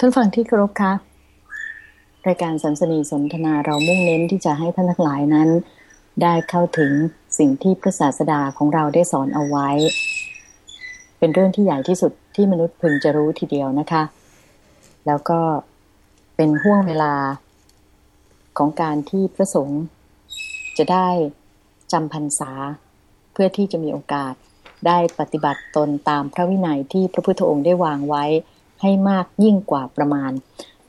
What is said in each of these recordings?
ท่านฟังที่เคารพคะรายการสันสนีสนทนาเรามุ่งเน้นที่จะให้ท่านทั้งหลายนั้น ได้เข้าถึงสิ่งที่พระศาสดาของเราได้สอนเอาไว้ เป็นเรื่องที่ใหญ่ที่สุดที่มนุษย์พึงจะรู้ทีเดียวนะคะ แล้วก็เป็นห่วงเวลาของการที่พระสงฆ์จะได้จำพรรษา เพื่อที่จะมีโอกาสได้ปฏิบัติตนตามพระวินัยที่พระพุทธองค์ได้วางไว้ ให้มากยิ่งกว่าประมาณ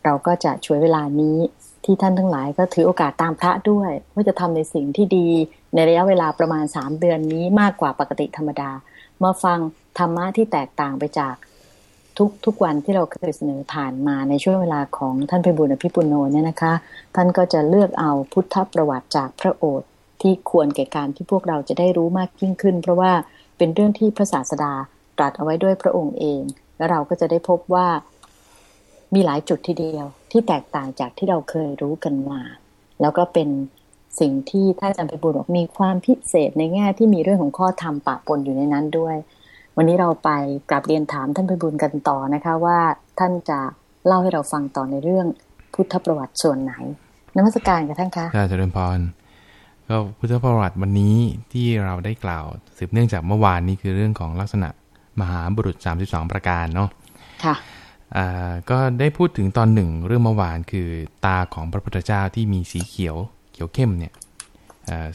เราก็จะช่วยเวลานี้ที่ท่านทั้งหลายก็ถือโอกาสตามพระด้วยว่าจะทำในสิ่งที่ดีในระยะเวลาประมาณสามเดือนนี้มากกว่าปกติธรรมดา มาฟังธรรมะที่แตกต่างไปจากทุกทุกวันที่เราเคยเสนอผ่านมาในช่วงเวลาของท่านพิบูลอภิปุโนเนี่ยนะคะ ท่านก็จะเลือกเอาพุทธประวัติจากพระโอษฐ์ที่ควรแก่การที่พวกเราจะได้รู้มากยิ่งขึ้น เพราะว่าเป็นเรื่องที่พระศาสดาตรัสเอาไว้ด้วยพระองค์เอง แล้วเราก็จะได้พบว่ามีหลายจุดทีเดียว ที่แตกต่างจากที่เราเคยรู้กันมา แล้วก็เป็นสิ่งที่ท่านอาจารย์ไปบุญบอกมีความพิเศษในแง่ที่มีเรื่องของข้อธรรมปะปนอยู่ในนั้นด้วย วันนี้เราไปกลับเรียนถามท่านไปบุญกันต่อนะคะว่าท่านจะเล่าให้เราฟังต่อในเรื่องพุทธประวัติส่วนไหนนมัสการกับท่านคะอาจารย์พรก็พุทธประวัติวันนี้ที่เราได้กล่าวสืบเนื่องจากเมื่อวานนี้คือเรื่องของลักษณะ มหาบุรุษ 32 ประการเนาะค่ะก็ได้พูดถึงตอนหนึ่งเรื่องเมื่อวานคือตาของพระพุทธเจ้าที่มีสีเขียวเขียวเข้มเนี่ย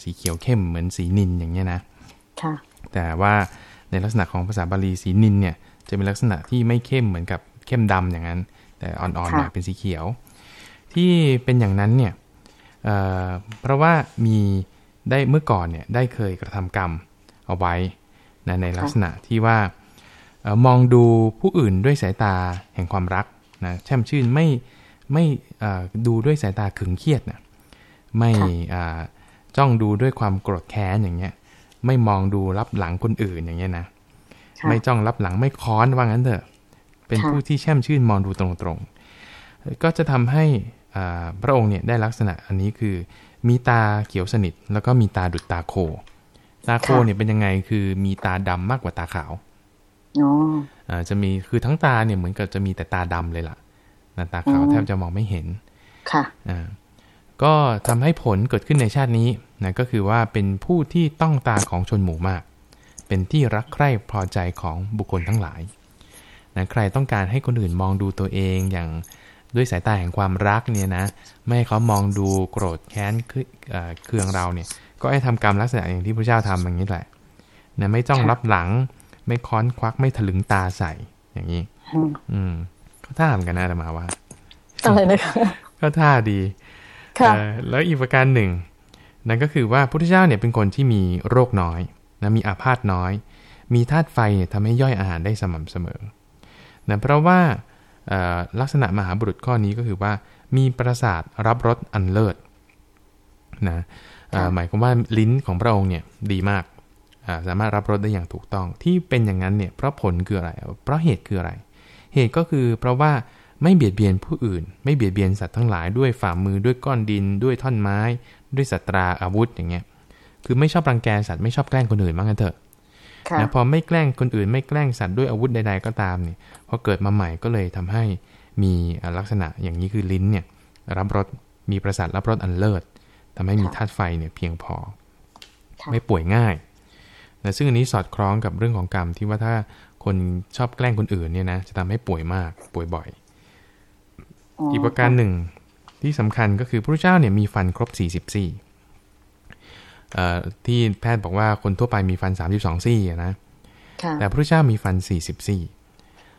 สีเขียวเข้มเหมือนสีนินอย่างเงี้ยนะค่ะแต่ว่าในลักษณะของภาษาบาลีสีนินเนี่ยจะเป็นลักษณะที่ไม่เข้มเหมือนกับเข้มดำอย่างนั้น แต่อ่อนๆหน่อยเป็นสีเขียว ที่เป็นอย่างนั้นเนี่ยเพราะว่ามีได้เมื่อก่อนเนี่ยได้เคยกระทำกรรมเอาไว้นะในลักษณะที่ว่า มองดูผู้อื่นด้วยสายตาแห่งความรักนะแช่มชื่นไม่ไม่ดูด้วยสายตาขึงเครียดนะไม่จ้องดูด้วยความโกรธแค้นอย่างเงี้ย ไม่มองดูรับหลังคนอื่นอย่างเงี้ยนะไม่จ้องรับหลังไม่ค้อนว่างั้นเถอะ เป็นผู้ที่แช่มชื่นมองดูตรงๆ ก็จะทำให้พระองค์เนี่ยได้ลักษณะอันนี้คือมีตาเขียวสนิท แล้วก็มีตาดุจตาโค ตาโคเนี่ยเป็นยังไงคือมีตาดำมากกว่าตาขาว อ๋อจะมีคือทั้งตาเนี่ยเหมือนกับจะมีแต่ตาดำเลยล่ะตาขาวแทบจะมองไม่เห็น ค่ะอ่าก็ทำให้ผลเกิดขึ้นในชาตินี้นะก็คือว่าเป็นผู้ที่ต้องตาของชนหมู่มาก เป็นที่รักใคร่พอใจของบุคคลทั้งหลายนะใครต้องการให้คนอื่นมองดูตัวเองอย่างด้วยสายตาแห่งความรักเนี่ยนะ ไม่ให้เขามองดูโกรธแค้นเคืองเราเนี่ย ก็ให้ทำกรรมลักษณะอย่างที่พระเจ้าทำอย่างนี้แหละนะไม่ต้องรับหลัง ไม่ค้อนควักไม่ถลึงตาใส่อย่างนี้ อืมก็ท่าเหมือนกันนะธรรมาว่าอะไรนะคะก็ท่าดีแล้วอีกประการหนึ่ง นั่นก็คือว่าพระพุทธเจ้าเนี่ยเป็นคนที่มีโรคน้อยนะมีอาพาธน้อย มีธาตุไฟเนี่ยทำให้ย่อยอาหารได้สม่ำเสมอนะเพราะว่าลักษณะมหาบุรุษข้อนี้ก็คือว่ามีประสาทรับรสอันเลิศนะหมายความว่าลิ้นของพระองค์เนี่ยดีมาก สามารถรับรสได้อย่างถูกต้อง ที่เป็นอย่างนั้นเนี่ยเพราะผลคืออะไร เพราะเหตุคืออะไร เหตุก็คือเพราะว่าไม่เบียดเบียนผู้อื่น ไม่เบียดเบียนสัตว์ทั้งหลายด้วยฝ่ามือด้วยก้อนดิน ด้วยท่อนไม้ ด้วยสัตราอาวุธอย่างเงี้ยคือไม่ชอบรังแกสัตว์ไม่ชอบแกล้งคนอื่นมากกันเถอะนะพอไม่แกล้งคนอื่น ไม่แกล้งสัตว์ด้วยอาวุธใด ๆ ก็ตามเนี่ยพอเกิดมาใหม่ก็เลยทำให้มีลักษณะอย่างนี้คือลิ้นเนี่ยรับรสมีประสาทรับรสอันเลิศทำให้มีธาตุไฟเนี่ยเพียงพอ ไม่ป่วยง่าย นะซึ่งอันนี้สอดคล้องกับเรื่องของกรรมที่ว่าถ้าคนชอบแกล้งคนอื่นเนี่ยนะจะทำให้ป่วยมากป่วยบ่อย อีกประการหนึ่งที่สำคัญก็คือพระเจ้าเนี่ยมีฟันครบ44ที่แพทย์บอกว่าคนทั่วไปมีฟัน 32 ซี่นะแต่พระเจ้ามีฟัน 40 ซี่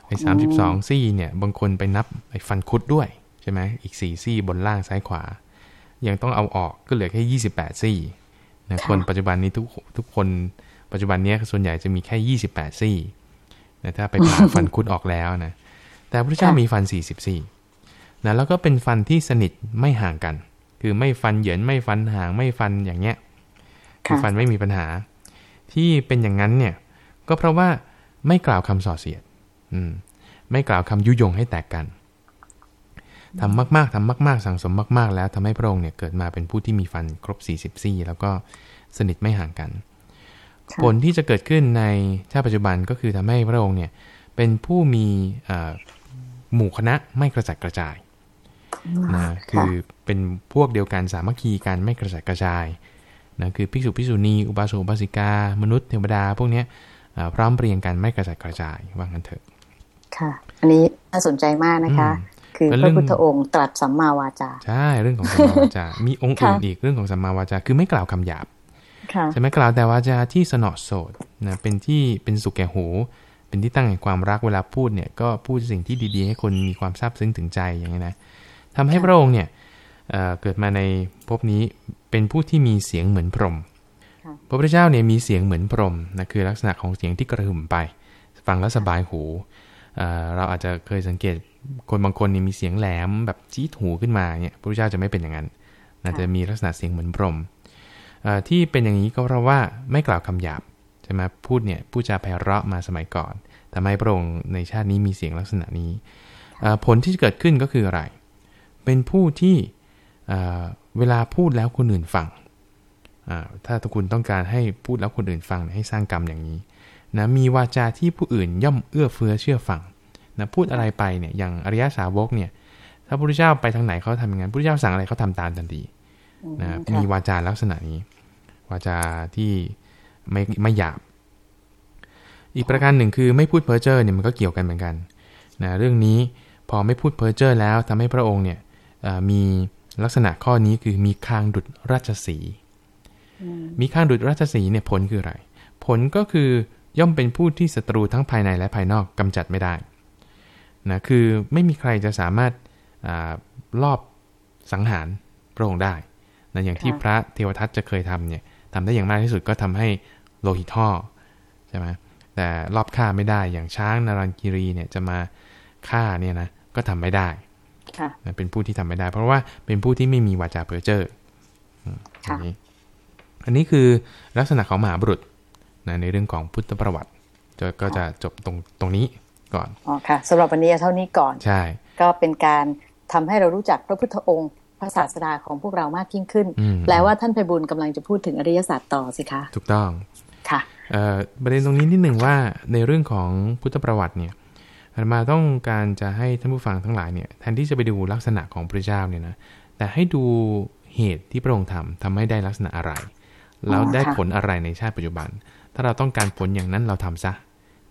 ไอ้สามสิบสองซี่เนี่ยบางคนไปนับไอ้ฟันคุดด้วยใช่ไหมอีกสี่ซี่บนล่างซ้ายขวา ยังต้องเอาออกก็เหลือแค่ยี่สิบแปดซี่นะคนปัจจุบันนี้ทุกทุกคน ปัจจุบันนี้ส่วนใหญ่จะมีแค่ยี่สิบแปดซี่นะถ้าไปผ่าฟันคุดออกแล้วนะ แต่พระเจ้ามีฟันสี่สิบซี่นะแล้วก็เป็นฟันที่สนิทไม่ห่างกัน คือไม่ฟันเหยินไม่ฟันห่างไม่ฟันอย่างเงี้ยคือฟันไม่มีปัญหา ที่เป็นอย่างนั้นเนี่ย ก็เพราะว่าไม่กล่าวคำส่อเสียด อืม ไม่กล่าวคำยุยงให้แตกกันทำมาก ๆทำมาก ๆ สั่งสมมาก ๆ แล้วทำให้พระองค์เนี่ยเกิดมาเป็นผู้ที่มีฟันครบ 40ซี่แล้วก็สนิทไม่ห่างกัน ผลที่จะเกิดขึ้นในชาติปัจจุบันก็คือทำให้พระองค์เนี่ยเป็นผู้มีหมู่คณะไม่กระจัดกระจายนะคือเป็นพวกเดียวกันสามัคคีกันไม่กระจัดกระจายนะคือภิกษุภิกษุณีอุบาสกอุบาสิกามนุษย์เทวดา พวกนี้พร้อมเรียงกันไม่กระจัดกระจายว่างั้นเถอะ ค่ะ อันนี้น่าสนใจมากนะคะ คือพระพุทธองค์ตรัสสัมมาวาจา ใช่ เรื่องของสัมมาวาจา มีองค์อื่นอีกเรื่องของสัมมาวาจา คือไม่กล่าวคำหยาบ ใช่ไหมกล่าวแต่วาจาที่สนอโสดนะเป็นที่เป็นสุขแก่หู เป็นที่ตั้งแห่งความรักเวลาพูดเนี่ยก็พูดสิ่งที่ดีๆ ให้คนมีความซาบซึ้งถึงใจอย่างนี้นะทำให้พระองค์เนี่ยเกิดมาในภพนี้เป็นผู้ที่มีเสียงเหมือนพรหมพระพุทธเจ้าเนี่ยมีเสียงเหมือนพรหมนะคือลักษณะของเสียงที่กระหึ่มไป ฟังแล้วสบายหูเราอาจจะเคยสังเกตคนบางคนนี่มีเสียงแหลมแบบจี้หูขึ้นมาเนี่ยพระพุทธเจ้าจะไม่เป็นอย่างนั้นน่าจะมีลักษณะเสียงเหมือนพรหม ที่เป็นอย่างนี้ก็เพราะว่าไม่กล่าวคำหยาบใช่ไหมพูดเนี่ยพูดจาไพเราะมาสมัยก่อนแต่ไม่พระองค์ในชาตินี้มีเสียงลักษณะนี้ ผลที่จะเกิดขึ้นก็คืออะไร เป็นผู้ที่เวลาพูดแล้วคนอื่นฟัง ถ้าคุณต้องการให้พูดแล้วคนอื่นฟังให้สร้างกรรมอย่างนี้นะมีวาจาที่ผู้อื่นย่อมเอื้อเฟื้อเชื่อฟังนะพูดอะไรไปเนี่ยอย่างอริยสาวกเนี่ยถ้าพระพุทธเจ้าไปทางไหนเขาทำอย่างนั้นพระพุทธเจ้าสั่งอะไรเขาทาตามทันทีนะมีวาจาลักษณะนี้ วาจาที่ไม่ไม่หยาบ อีกประการหนึ่งคือไม่พูดเพ้อเจ้อเนี่ยมันก็เกี่ยวกันเหมือนกันนะเรื่องนี้พอไม่พูดเพ้อเจ้อแล้วทำให้พระองค์เนี่ยมีลักษณะข้อนี้คือมีคางดุดราชสี มีคางดุดราชสีเนี่ยผลคืออะไร ผลก็คือย่อมเป็นผู้ที่ศัตรูทั้งภายในและภายนอกกำจัดไม่ได้นะคือไม่มีใครจะสามารถอรอบสังหารพระองค์ได้นะอย่างที่พระเทวทัตจะเคยทำเนี่ย ทำได้อย่างมากที่สุดก็ทำให้โลหิตท่อใช่ไหมแต่รอบฆ่าไม่ได้อย่างช้างนารันกิรีเนี่ยจะมาฆ่าเนี่ยนะก็ทำไม่ได้เป็นผู้ที่ทำไม่ได้ เพราะว่าเป็นผู้ที่ไม่มีวาจาเพ้อเจ้ออันนี้อันนี้คือลักษณะของมหาบุรุษนะในเรื่องของพุทธประวัติจะก็จะจบตรงตรงนี้ก่อนอ๋อค่ะสำหรับวันนี้เท่านี้ก่อนใช่ ก็เป็นการทำให้เรารู้จักพระพุทธองค์พ ระศาสดาของพวกเรามากยิ่งขึ้น แปลว่าท่านไพบุญกำลังจะพูดถึงอริยสัจต่อสิคะ ถูกต้องค่ะประเด็นตรงนี้นิดหนึ่งว่าในเรื่องของพุทธประวัติเนี่ยอามาต้องการจะให้ท่านผู้ฟังทั้งหลายเนี่ยแทนที่จะไปดูลักษณะของพระเจ้าเนี่ยนะแต่ให้ดูเหตุที่พระองค์ทำทำให้ได้ลักษณะอะไร แล้วได้ผลอะไรในชาติปัจจุบัน ถ้าเราต้องการผลอย่างนั้นเราทำซะ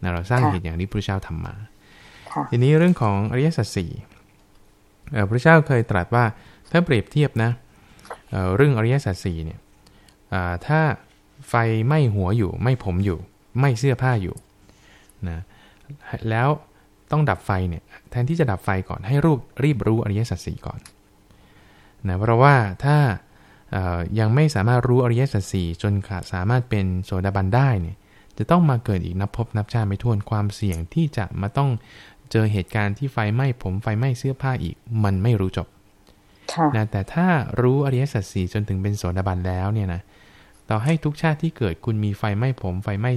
นะเราสร้างเหตุอย่างที่พระเจ้าทำมา ทีนี้เรื่องของอริยสัจสี่ พระเจ้าเคยตรัสว่าถ้าเปรียบเทียบนะเรื่องอริยสัจสี่เนี่ยถ้าไฟไหม้หัวอยู่ไม่ผมอยู่ไม่เสื้อผ้าอยู่นะแล้วต้องดับไฟเนี่ยแทนที่จะดับไฟก่อนให้รูปรีบรู้อริยสัจสี่ก่อนนะเพราะว่าถ้ายังไม่สามารถรู้อริยสัจสี่จนสามารถเป็นโสดาบันได้เนี่ยจะต้องมาเกิดอีกนับพบนับชาติไม่ถ้วนความเสี่ยงที่จะมาต้อง เจอเหตุการณ์ที่ไฟไหม้ผมไฟไหม้เสื้อผ้าอีก มันไม่รู้จบนะแต่ถ้ารู้อริยสัจสี่จนถึงเป็นโสดาบันแล้วเนี่ยนะต่อให้ทุกชาติที่เกิดคุณมีไฟไหม้ผม ไฟไหม้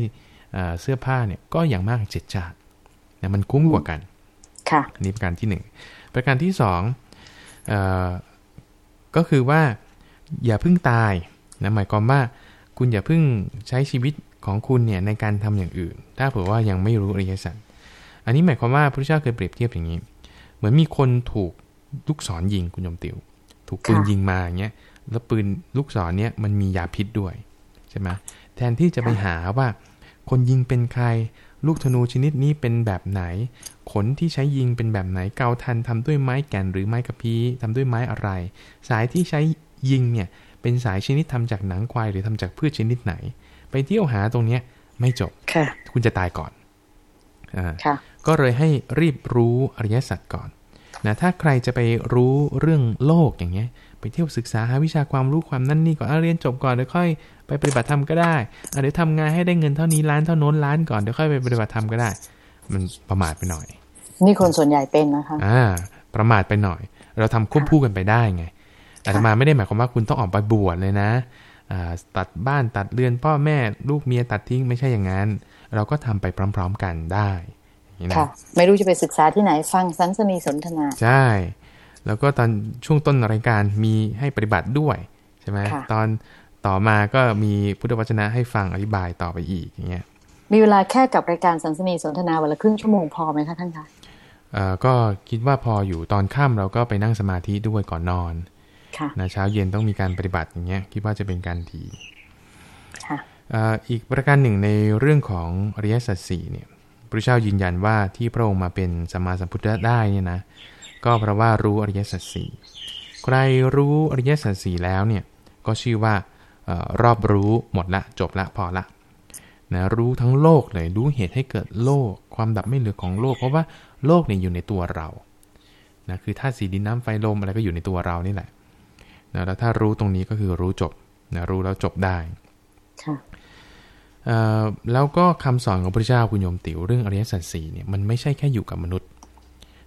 เสื้อผ้าเนี่ยก็อย่างมากเจ็ดชาตินะมันคุ้มกว่ากัน ค่ะนี่ประการที่หนึ่งประการที่สองก็คือว่าอย่าพึ่งตายนะหมายความว่าคุณอย่าพึ่งใช้ชีวิตของคุณเนี่ยในการทำอย่างอื่น ถ้าเผื่อว่ายังไม่รู้อริยสัจ อันนี้หมายความว่าพระเจ้าเคยเปรียบเทียบอย่างนี้ เหมือนมีคนถูกลูกศรยิงคุณยมติว ถูกปืนยิงมาอย่างเงี้ยแล้วปืนลูกศรเนี้ยมันมียาพิษด้วยใช่ไหมแทนที่จะไปหาว่า คนยิงเป็นใคร ลูกธนูชนิดนี้เป็นแบบไหน ขนที่ใช้ยิงเป็นแบบไหนเกาทันทำด้วยไม้แก่นหรือไม้กระพี้ทำด้วยไม้อะไร สายที่ใช้ยิงเนี่ยเป็นสายชนิดทำจากหนังควายหรือทำจากพืชชนิดไหน ไปเที่ยวหาตรงเนี้ยไม่จบ คุณจะตายก่อน อ ก็เลยให้รีบรู้อริยสัจก่อนนะถ้าใครจะไปรู้เรื่องโลกอย่างเงี้ย ไปเที่ยวศึกษาหาวิชาความรู้ความนั่นนี่ก่อนเรียนจบก่อนเดี๋ยวค่อยไปปฏิบัติธรรมก็ได้เดี๋ยวทำงานให้ได้เงินเท่านี้ล้านเท่าน้นล้านก่อนเดี๋ยวค่อยไปปฏิบัติธรรมก็ได้ มันประมาทไปหน่อย นี่คนส่วนใหญ่เป็นนะคะอ่าประมาทไปหน่อย เราทำควบคู่กันไปได้ไงอาตมาไม่ได้หมายความว่าคุณต้องออกไปบวชเลยนะตัดบ้านตัดเรือนพ่อแม่ลูกเมียตัดทิ้งไม่ใช่อย่างนั้น เราก็ทำไปพร้อม ๆ กันได้ ค่ะ ไม่รู้จะไปศึกษาที่ไหนฟังสันสนีสนทนา ใช่ แล้วก็ตอนช่วงต้นรายการมีให้ปฏิบัติด้วยใช่ไหมตอนต่อมาก็มีพุทธวจนะให้ฟังอธิบายต่อไปอีกอย่างเงี้ยมีเวลาแค่กับรายการสันสนีสนทนาวันละครึ่งชั่วโมงพอไหมคะท่านคะก็คิดว่าพออยู่ตอนค่ำเราก็ไปนั่งสมาธิด้วยก่อนนอนนะเช้าเย็นต้องมีการปฏิบัติอย่างเงี้ยคิดว่าจะเป็นการดีอีกประการหนึ่งในเรื่องของอริยสัจสี่เนี่ยพ ระเจ้ายืนยันว่าที่พระองค์มาเป็นสัมมาสัมพุทธได้เนี่ยนะก็เพราะว่ารู้อริยสัจสี่ใครรู้อริยสัจสี่แล้วเนี่ยก็ชื่อว่ารอบรู้หมดละจบละพอละนะรู้ทั้งโลกเลยรู้เหตุให้เกิดโลก ความดับไม่เหลือของโลก เพราะว่าโลกเนี่ยอยู่ในตัวเรานะคือธาตุสีดินน้ำไฟลมอะไรก็อยู่ในตัวเรานี่แหละนะแล้วถ้ารู้ตรงนี้ก็คือรู้จบนะรู้แล้วจบได้ แล้วก็คำสอนของพระเจ้าคุณโยมติ๋วเรื่องอริยสัจสี่เนี่ยมันไม่ใช่แค่อยู่กับมนุษย์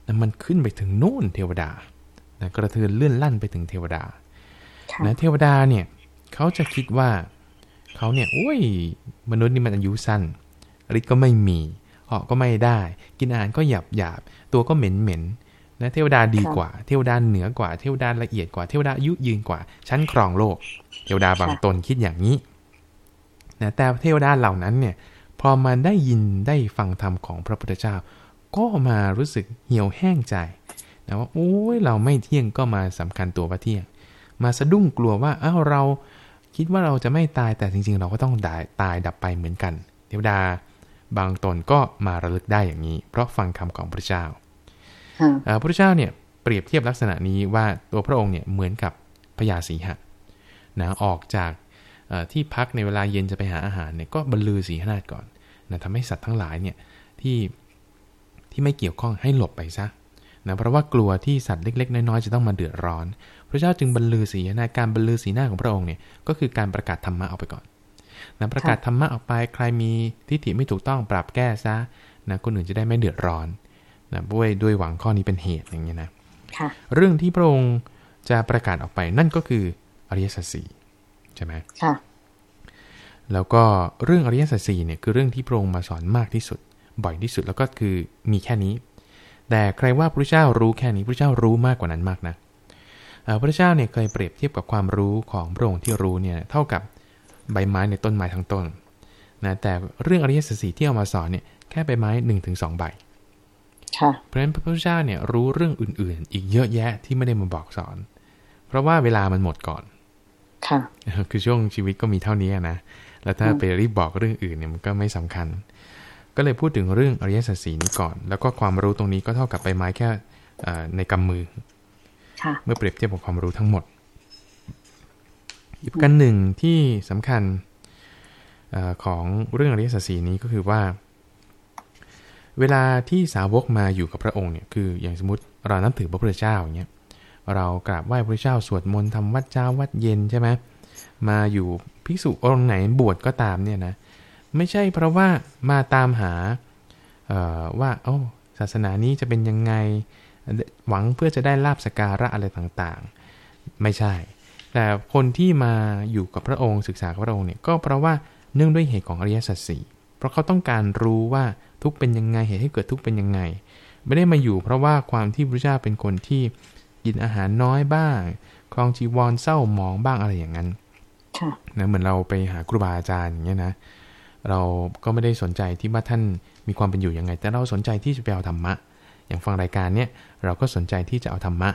นะมันขึ้นไปถึงนู่นเทวดานะกระเทือนเลื่อนลั่นไปถึงเทวดานะเทวดาเนี่ยเขาจะคิดว่าเขาเนี่ยโอ้ยมนุษย์นี่มันอายุสั้นฤทธิ์ก็ไม่มีเหาะก็ไม่ได้ กินอาหารก็หยาบหยาบตัวก็เหม็นเหม็นนะเทวดาดีกว่า เทวดาเหนือกว่า เทวดาละเอียดกว่า เทวดาอายุยืนกว่า ชั้นครองโลก เทวดาบางตนคิดอย่างนี้ นะแต่เทวดาเหล่านั้นเนี่ยพอมาได้ยินได้ฟังธรรมของพระพุทธเจ้า ก็มารู้สึกเหี่ยวแห้งใจนะว่าโอ้ยเราไม่เที่ยงก็มาสำคัญตัวว่าเที่ยง มาสะดุ้งกลัวว่าอ้าวเราคิดว่าเราจะไม่ตายแต่จริง ๆ เราก็ต้องตายตายดับไปเหมือนกัน เทวดาบางตนก็มาระลึกได้อย่างนี้ เพราะฟังคำของพระเจ้าพระพุทธเจ้าเนี่ยเปรียบเทียบลักษณะนี้ว่าตัวพระองค์เนี่ยเหมือนกับพญาสีหะนะออกจาก ที่พักในเวลาเย็นจะไปหาอาหารเนี่ยก็บรรลือสีหนาฏก่อนนะทำให้สัตว์ทั้งหลายเนี่ยที่ที่ไม่เกี่ยวข้องให้หลบไปซะนะเพราะว่ากลัวที่สัตว์เล็ก ๆ น้อยๆจะต้องมาเดือดร้อน พระเจ้าจึงบรรลือสีหน้าการบรรลือสีหน้าของพระองค์เนี่ยก็คือการประกาศธรรมะออกไปก่อนนะประกาศธรรมะออกไปใครมีทิฏฐิไม่ถูกต้องปรับแก้ซะนะคนอื่นจะได้ไม่เดือดร้อนนะด้วยด้วยหวังข้อนี้เป็นเหตุอย่างนี้นะเรื่องที่พระองค์จะประกาศออกไปนั่นก็คืออริยสัจสี่ ใช่ไหมค่ะ แล้วก็เรื่องอริยสัจสี่เนี่ยคือเรื่องที่พระองค์มาสอนมากที่สุด บ่อยที่สุดแล้วก็คือมีแค่นี้ แต่ใครว่าพระเจ้ารู้แค่นี้พระเจ้ารู้มากกว่านั้นมากนะพระเจ้าเนี่ยเคยเปรียบเทียบกับความรู้ของพระองค์ที่รู้เนี่ยเท่ากับใบไม้ในต้นไม้ทั้งต้นนะแต่เรื่องอริยสัจสี่ที่เอามาสอนเนี่ยแค่ใบไม้หนึ่งถึงสองใบเพราะฉะนั้นพระพุทธเจ้าเนี่ยรู้เรื่องอื่นๆ อีกเยอะแยะที่ไม่ได้มาบอกสอน เพราะว่าเวลามันหมดก่อน ค่ะคือช่วงชีวิตก็มีเท่านี้นะ แล้วถ้าไปรีบบอกเรื่องอื่นเนี่ยมันก็ไม่สำคัญ ก็เลยพูดถึงเรื่องอริยสัจสีนี้ก่อน แล้วก็ความรู้ตรงนี้ก็เท่ากับใบไม้แค่ในกำมือเมื่อเปรียบเทียบกับความรู้ทั้งหมด อีกประการหนึ่งที่สำคัญอของเรื่องอริยสัจสีนี้ก็คือว่า เวลาที่สาวกมาอยู่กับพระองค์เนี่ยคืออย่างสมมติเรานับถือพระพุทธเจ้าอย่างเงี้ย เรากราบไหว้พระเจ้าสวดมนต์ทำวัดเช้าวัดเย็นใช่ไหมมาอยู่ภิกษุองค์ไหนบวชก็ตามเนี่ยนะไม่ใช่เพราะว่ามาตามหาว่าโอ้ศาสนานี้จะเป็นยังไงหวังเพื่อจะได้ลาบสการะอะไรต่างๆ ไม่ใช่ แต่คนที่มาอยู่กับพระองค์ศึกษาพระองค์เนี่ยก็เพราะว่าเนื่องด้วยเหตุของอริยสัจสี่เพราะเขาต้องการรู้ว่าทุกเป็นยังไงเหตุให้เกิดทุกเป็นยังไง ไม่ได้มาอยู่เพราะว่าความที่พระเจ้าเป็นคนที่ กินอาหารน้อยบ้าง คลองจีวรเศร้าหมองบ้างอะไรอย่างนั้นนะเหมือนเราไปหาครูบาอาจารย์อย่างเงี้ยนะเราก็ไม่ได้สนใจที่ว่าท่านมีความเป็นอยู่ยังไง แต่เราสนใจที่จะไปเอาธรรมะ อย่างฟังรายการเนี้ยเราก็สนใจที่จะเอาธรรมะ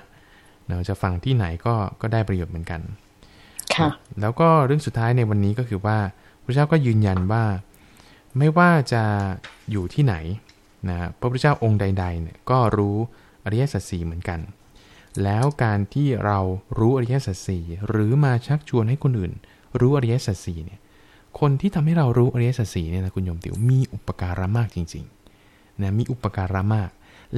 เราจะฟังที่ไหนก็ก็ได้ประโยชน์เหมือนกัน ค่ะ แล้วก็เรื่องสุดท้ายในวันนี้ก็คือว่าพระเจ้าก็ยืนยันว่าไม่ว่าจะอยู่ที่ไหนนะพระพุทธเจ้าองค์ใดๆเนี่ยก็รู้อริยสัจสี่เหมือนกัน แล้วการที่เรารู้อริยสัจสี่หรือมาชักชวนให้คนอื่น รู้อริยสัจสี่เนี่ยคนที่ทำให้เรารู้อริยสัจสี่เนี่ยนะคุณโยมติ๋วมีอุปการะมากจริงๆนะมีอุปการะมาก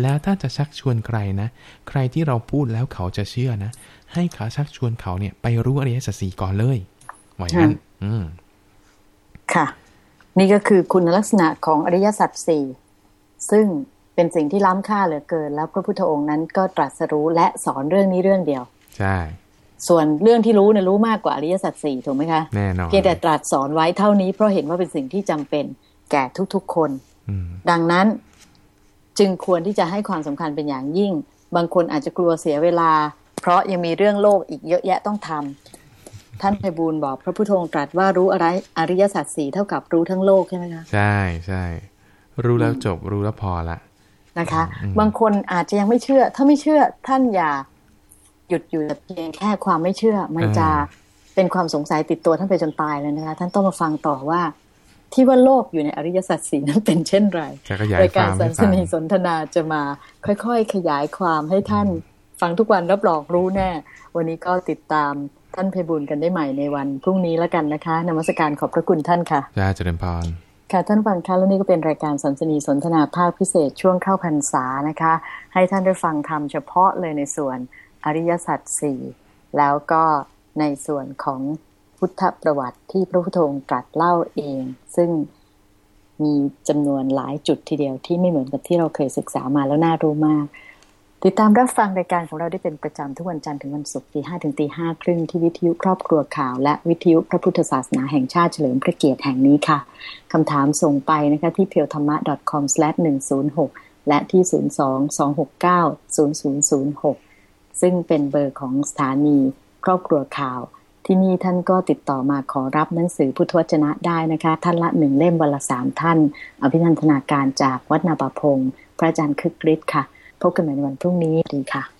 แล้วถ้าจะชักชวนใครนะ ใครที่เราพูดแล้วเขาจะเชื่อนะ ให้ขาชักชวนเขาเนี่ยไปรู้อริยสัจสี่ก่อนเลยว่าอย่างนั้นอืมค่ะ นี่ก็คือคุณลักษณะของอริยสัจสี่ซึ่ง เป็นสิ่งที่ล้ำค่าเหลือเกิน แล้วพระพุทธองค์นั้นก็ตรัสรู้และสอนเรื่องนี้เรื่องเดียว ใช่ ส่วนเรื่องที่รู้เนี่ยรู้มากกว่าอริยสัจสี่ถูกไหมคะแน่นอนเพียงแต่ตรัสสอนไว้เท่านี้เพราะเห็นว่าเป็นสิ่งที่จำเป็นแก่ทุกๆคนดังนั้นจึงควรที่จะให้ความสำคัญเป็นอย่างยิ่ง บางคนอาจจะกลัวเสียเวลา เพราะยังมีเรื่องโลกอีกเยอะแยะต้องทำท่านไพบูลบอกพระพุทธองค์ตรัสว่ารู้อะไรอริยสัจสี่เท่ากับรู้ทั้งโลกใช่ไหมคะ ใช่ใช่ รู้แล้วจบรู้แล้วพอละ นะคะ บางคนอาจจะยังไม่เชื่อ ถ้าไม่เชื่อท่านอย่าหยุดอยู่แต่เพียงแค่ความไม่เชื่อ มันจะเป็นความสงสัยติดตัวท่านไปจนตายเลยนะคะ ท่านต้องมาฟังต่อว่า ที่ว่าโลกอยู่ในอริยสัจสีนั้นเป็นเช่นไรรายการสันสนีสนทนาจะมา ค่อยๆ ขยายความให้ท่านฟังทุกวันรับรองรู้แน่ วันนี้ก็ติดตามท่านเพบุญกันได้ใหม่ในวันพรุ่งนี้แล้วกันนะคะนมัสการขอบพระคุณท่านค่ะจ้าเจริญพร ค่ะท่านฟังค่ะแล้วนี่ก็เป็นรายการสันสนีสนทนาภาคพิเศษช่วงเข้าพรรษานะคะ ให้ท่านได้ฟังธรรมเฉพาะเลยในส่วนอริยสัจสี่แล้วก็ในส่วนของพุทธประวัติที่พระพุทธองค์ตรัสเล่าเอง ซึ่งมีจำนวนหลายจุดทีเดียวที่ไม่เหมือนกับที่เราเคยศึกษามาแล้วน่ารู้มาก ติดตามรับฟังรายการของเราได้เป็นประจำทุกวันจันทร์ถึงวันศุกร์ตีห้ถึงตีห้าครึ่งที่วิทยุครอบครัวข่าว และวิทยุพระพุทธศาสนาแห่งชาติเฉลิมพระเกียรติแห่งนี้ค่ะคำถามส่งไปนะคะที่เพียวธรรมะ .com/106 และที่ 022690006 ซึ่งเป็นเบอร์ของสถานีครอบครัวข่าว ที่นี่ท่านก็ติดต่อมาขอรับหนังสือพุทธวจนะได้นะคะ ท่านละหนึ่งเล่มวันละสามท่าน อภินันทนาการจากวัดนาบาพงพระอาจารย์คึกฤทธิ์ค่ะ พบกันใหม่ในวันพรุ่งนี้ดีค่ะ